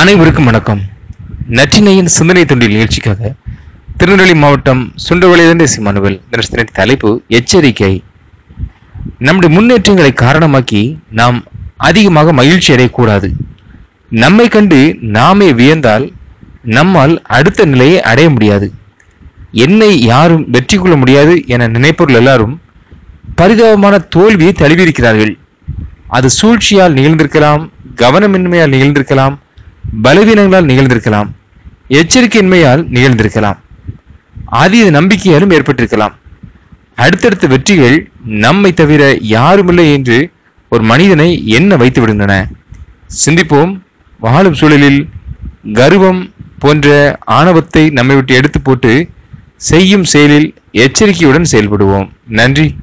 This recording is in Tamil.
அனைவருக்கும் வணக்கம். நற்றினையின் சிந்தனை தொண்டில் நிகழ்ச்சிக்காக திருநெல்வேலி மாவட்டம் சுண்டவளியிலிருந்து சிமானுவல் தினத்தின தலைப்பு எச்சரிக்கை. நம்முடைய முன்னேற்றங்களை காரணமாக்கி நாம் அதிகமாக மகிழ்ச்சி அடையக்கூடாது. நம்மை கண்டு நாமே வியந்தால் நம்மால் அடுத்த நிலையை அடைய முடியாது. என்னை யாரும் வெற்றி கொள்ள முடியாது என நினைப்பவர்கள் எல்லாரும் பரிதாபமான தோல்வியை தழுவியிருக்கிறார்கள். அது சூழ்ச்சியால் நிகழ்ந்திருக்கலாம் கவனமின்மையால் நிகழ்ந்திருக்கலாம் பலவீனங்களால் நிகழ்ந்திருக்கலாம் எச்சரிக்கையின்மையால் நிகழ்ந்திருக்கலாம் அதீத நம்பிக்கையாலும் ஏற்பட்டிருக்கலாம். அடுத்தடுத்த வெற்றிகள் நம்மை தவிர யாருமில்லை என்று ஒரு மனிதனை எண்ண வைத்து விடுகின்றன சிந்திப்போம். வாழும் சூழலில் கர்வம் போன்ற ஆணவத்தை நம்மை விட்டு எடுத்து போட்டு செய்யும் செயலில் எச்சரிக்கையுடன் செயல்படுவோம். நன்றி.